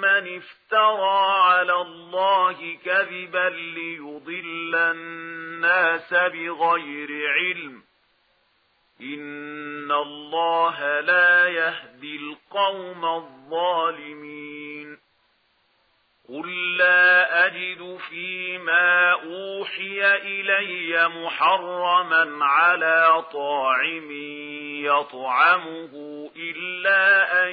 مَّنِ افْتَرَى عَلَى اللَّهِ كَذِبًا لِّيُضِلَّ النَّاسَ بِغَيْرِ عِلْمٍ إِنَّ اللَّهَ لَا يَهْدِي الْقَوْمَ الظَّالِمِينَ قُل لَّا أَجِدُ فِيمَا أُوحِيَ إِلَيَّ مُحَرَّمًا عَلَى طَاعِمٍ يَطْعَمُهُ إِلَّا أَن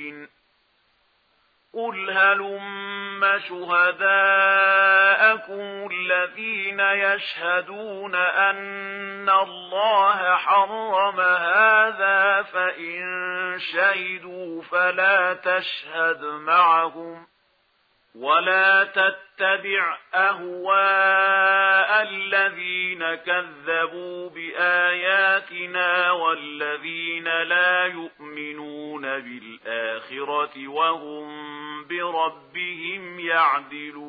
قُلْ هَلُمَّ شُهَدَاءَكُمُ الَّذِينَ يَشْهَدُونَ أَنَّ اللَّهَ حَرَّمَ هَذَا فَإِن شَهِدُوا فَلَا تَشْهَدْ مَعَهُمْ ولا تتبع أهواء الذين كذبوا بآياتنا والذين لا يؤمنون بالآخرة وهم بربهم يعدلون